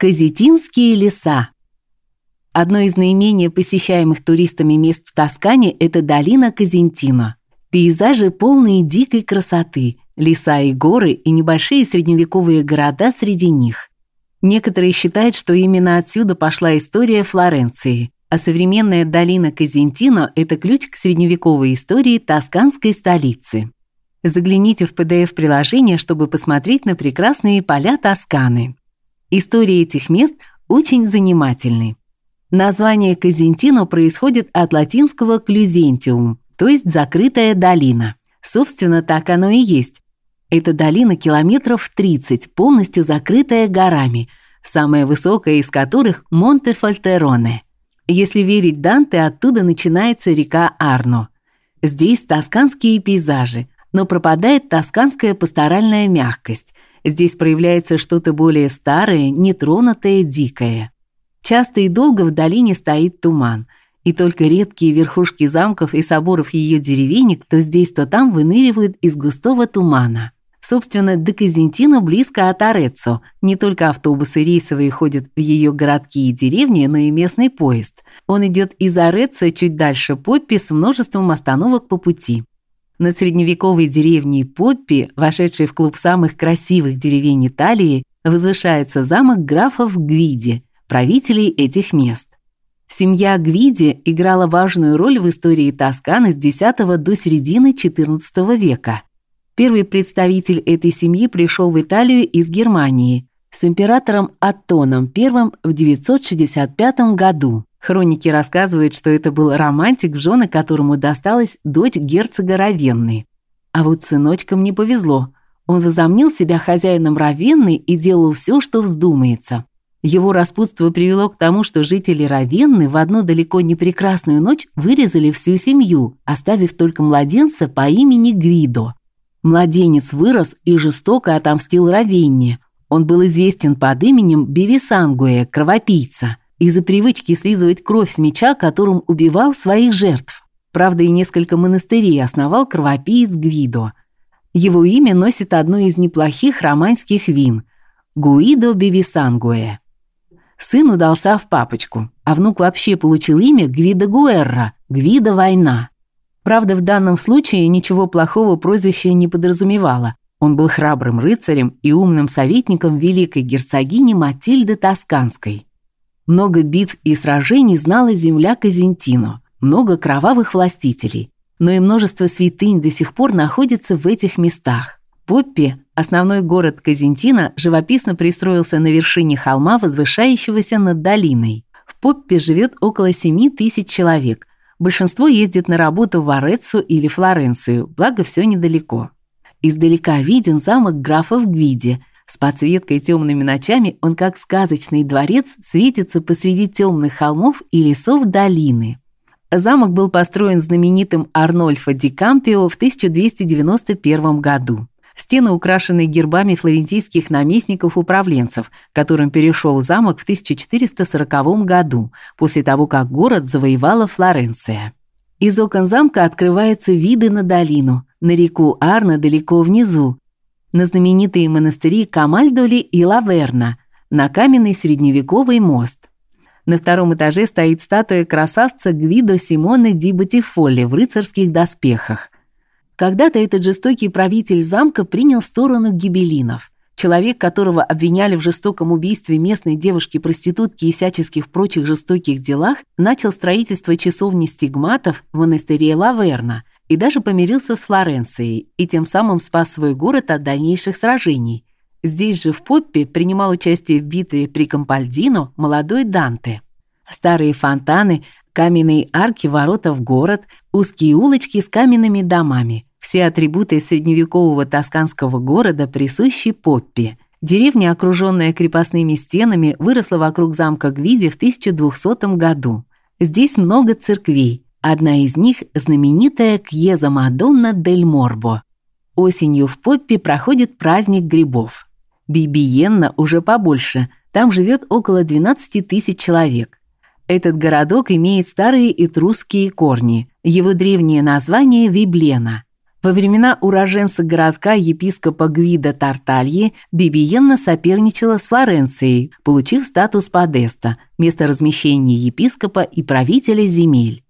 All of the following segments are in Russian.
Казетинские леса. Одно из наименее посещаемых туристами мест в Тоскане это долина Казентино. Пейзажи полные дикой красоты, леса и горы и небольшие средневековые города среди них. Некоторые считают, что именно отсюда пошла история Флоренции, а современная долина Казентино это ключ к средневековой истории тосканской столицы. Загляните в PDF-приложение, чтобы посмотреть на прекрасные поля Тосканы. Истории этих мест очень занимательны. Название Казентино происходит от латинского клюзентиум, то есть закрытая долина. Собственно, так оно и есть. Эта долина километров 30, полностью закрытая горами, самая высокая из которых Монте Фальтероне. Если верить Данте, оттуда начинается река Арно. Здесь тосканские пейзажи, но пропадает тосканская пасторальная мягкость. Здесь проявляется что-то более старое, нетронутое, дикое. Часто и долго в долине стоит туман, и только редкие верхушки замков и соборов ее деревенек то здесь, то там выныривают из густого тумана. Собственно, до Казентино близко от Ореццо. Не только автобусы рейсовые ходят в ее городки и деревни, но и местный поезд. Он идет из Ореццо чуть дальше Поппи с множеством остановок по пути. Над средневековой деревней Поппи, вошедшей в клуб самых красивых деревень Италии, возвышается замок графов Гвиди, правителей этих мест. Семья Гвиди играла важную роль в истории Тосканы с X до середины XIV века. Первый представитель этой семьи пришел в Италию из Германии с императором Аттоном I в 965 году. Хроники рассказывают, что это был романтик, в жены которому досталась дочь герцога Равенны. А вот сыночкам не повезло. Он возомнил себя хозяином Равенны и делал все, что вздумается. Его распутство привело к тому, что жители Равенны в одну далеко не прекрасную ночь вырезали всю семью, оставив только младенца по имени Гвидо. Младенец вырос и жестоко отомстил Равенне. Он был известен под именем Бивисангуэ, кровопийца – из-за привычки слизывать кровь с меча, которым убивал своих жертв. Правда, и несколько монастырей основал кровопиец Гвидо. Его имя носит одно из неплохих романских вин – Гуидо Бивисангуэ. Сын удался в папочку, а внук вообще получил имя Гвидо Гуэрра – Гвидо Война. Правда, в данном случае ничего плохого прозвище не подразумевало. Он был храбрым рыцарем и умным советником великой герцогини Матильды Тосканской. Много битв и сражений знала земля Казентино, много кровавых властителей, но и множество святынь до сих пор находится в этих местах. Поппи, основной город Казентино, живописно пристроился на вершине холма, возвышающегося над долиной. В Поппи живет около 7 тысяч человек. Большинство ездит на работу в Ореццо или Флоренцию, благо все недалеко. Издалека виден замок графов Гвиди, с подсветкой темными ночами он как сказочный дворец светится посреди темных холмов и лесов долины. Замок был построен знаменитым Арнольфо ди Кампио в 1291 году. Стены украшены гербами флорентийских наместников-управленцев, которым перешел замок в 1440 году, после того, как город завоевала Флоренция. Из окон замка открываются виды на долину, на реку Арно далеко внизу, на знаменитые монастыри Камальдоли и Лаверна, на каменный средневековый мост. На втором этаже стоит статуя красавца Гвидо Симоне ди Батифолли в рыцарских доспехах. Когда-то этот жестокий правитель замка принял сторону гибелинов. Человек, которого обвиняли в жестоком убийстве местной девушки-проститутки и всяческих прочих жестоких делах, начал строительство часовни стигматов в монастыре Лаверна – и даже помирился с Флоренцией и тем самым спас свой город от дальнейших сражений. Здесь же в Поппе принимал участие в битве при Кампальдино молодой Данте. Старые фонтаны, каменные арки ворота в город, узкие улочки с каменными домами все атрибуты средневекового тосканского города присущи Поппе. Деревня, окруженная крепостными стенами, выросла вокруг замка Гвиди в 1200 году. Здесь много церквей, Одна из них знаменитая Кьеза Мадонна дель Морбо. Осенью в Поппи проходит праздник грибов. Бибиенна уже побольше, там живет около 12 тысяч человек. Этот городок имеет старые этрусские корни. Его древнее название Виблена. Во времена уроженца городка епископа Гвида Тартальи Бибиенна соперничала с Флоренцией, получив статус подеста, место размещения епископа и правителя земель.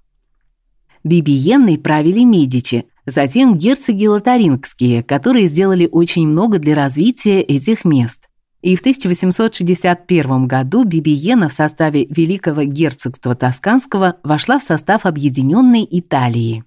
Бибиенной правили Медичи, затем герцоги лотарингские, которые сделали очень много для развития этих мест. И в 1861 году Бибиена в составе Великого герцогства Тосканского вошла в состав объединенной Италии.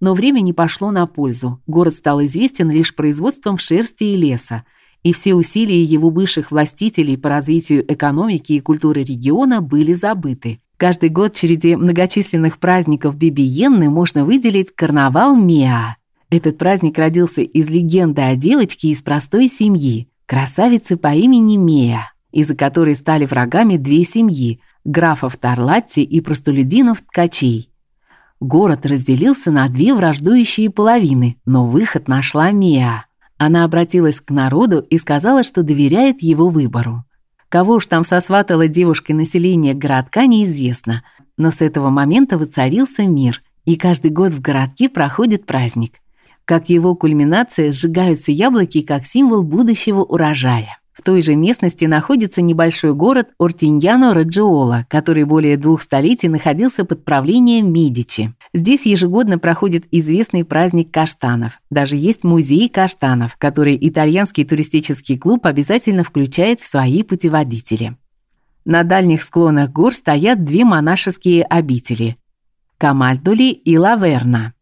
Но время не пошло на пользу. Город стал известен лишь производством шерсти и леса, и все усилия его бывших властителей по развитию экономики и культуры региона были забыты. Каждый год череде многочисленных праздников Бибиенны можно выделить карнавал Миа. Этот праздник родился из легенды о девочке из простой семьи, красавицы по имени Мия, из-за которой стали врагами две семьи – графов Тарлатти и простолюдинов-ткачей. Город разделился на две враждующие половины, но выход нашла Мия. Она обратилась к народу и сказала, что доверяет его выбору. Кого уж там сосватала девушка население городка, неизвестно, но с этого момента воцарился мир, и каждый год в городке проходит праздник. Как его кульминация сжигаются яблоки как символ будущего урожая. В той же местности находится небольшой город Ортиньяно-Раджиола, который более двух столетий находился под правлением Медичи. Здесь ежегодно проходит известный праздник каштанов. Даже есть музей каштанов, который итальянский туристический клуб обязательно включает в свои путеводители. На дальних склонах гор стоят две монашеские обители – Камальдоли и Лаверна.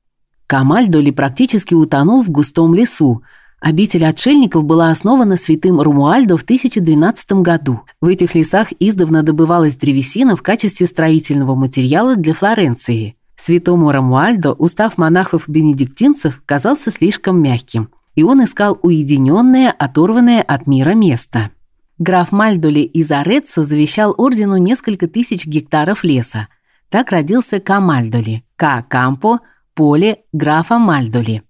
Камальдоли практически утонул в густом лесу – Обитель отшельников была основана святым Румуальдо в 1012 году. В этих лесах издавна добывалась древесина в качестве строительного материала для Флоренции. Святому Рамуальдо устав монахов-бенедиктинцев казался слишком мягким, и он искал уединенное, оторванное от мира место. Граф Мальдоли из Ареццо завещал ордену несколько тысяч гектаров леса. Так родился Камальдоли, Ка Кампо, поле графа Мальдоли.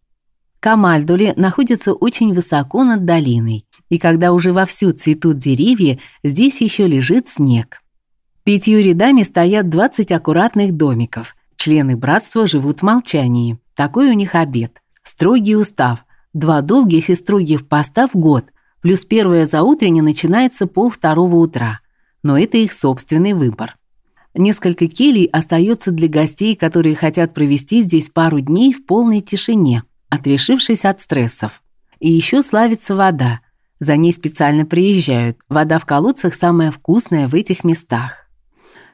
Камальдуле находится очень высоко над долиной, и когда уже вовсю цветут деревья, здесь еще лежит снег. Пятью рядами стоят 20 аккуратных домиков. Члены братства живут в молчании. Такой у них обет. Строгий устав. Два долгих и строгих поста в год, плюс первое заутренне начинается пол второго утра. Но это их собственный выбор. Несколько келей остается для гостей, которые хотят провести здесь пару дней в полной тишине – отрешившись от стрессов. И еще славится вода. За ней специально приезжают. Вода в колодцах самая вкусная в этих местах.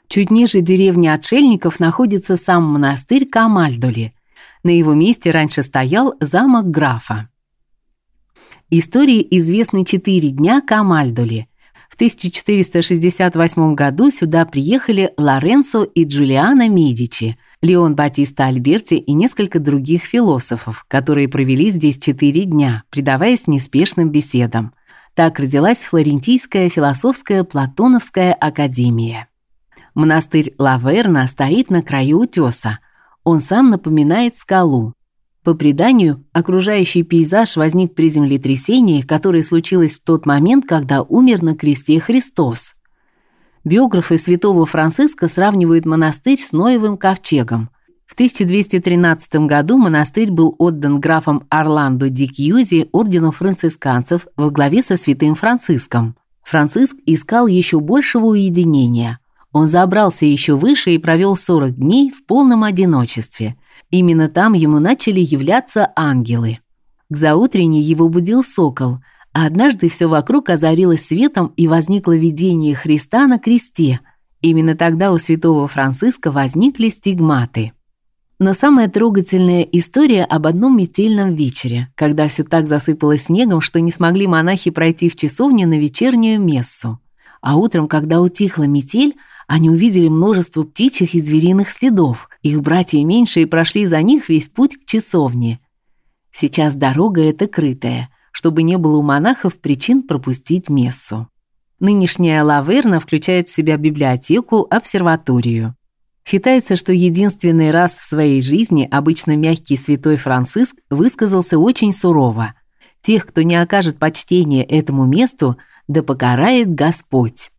Чуть ниже деревни Отшельников находится сам монастырь Камальдоли. На его месте раньше стоял замок графа. Истории известны четыре дня Камальдоли. В 1468 году сюда приехали Лоренцо и Джулиано Медичи – Леон Батиста Альберти и несколько других философов, которые провели здесь четыре дня, предаваясь неспешным беседам. Так родилась Флорентийская философская Платоновская академия. Монастырь Лаверна стоит на краю утеса. Он сам напоминает скалу. По преданию, окружающий пейзаж возник при землетрясении, которое случилось в тот момент, когда умер на кресте Христос. Биографы святого Франциска сравнивают монастырь с Ноевым ковчегом. В 1213 году монастырь был отдан графом Орландо ди Кьюзи ордену францисканцев во главе со святым Франциском. Франциск искал еще большего уединения. Он забрался еще выше и провел 40 дней в полном одиночестве. Именно там ему начали являться ангелы. К заутренне его будил сокол – а однажды все вокруг озарилось светом и возникло видение Христа на кресте. Именно тогда у святого Франциска возникли стигматы. Но самая трогательная история об одном метельном вечере, когда все так засыпало снегом, что не смогли монахи пройти в часовню на вечернюю мессу. А утром, когда утихла метель, они увидели множество птичьих и звериных следов. Их братья меньшие прошли за них весь путь к часовне. Сейчас дорога эта крытая, чтобы не было у монахов причин пропустить мессу. Нынешняя Лаверна включает в себя библиотеку, обсерваторию. Считается, что единственный раз в своей жизни обычно мягкий святой Франциск высказался очень сурово. Тех, кто не окажет почтения этому месту, да покарает Господь.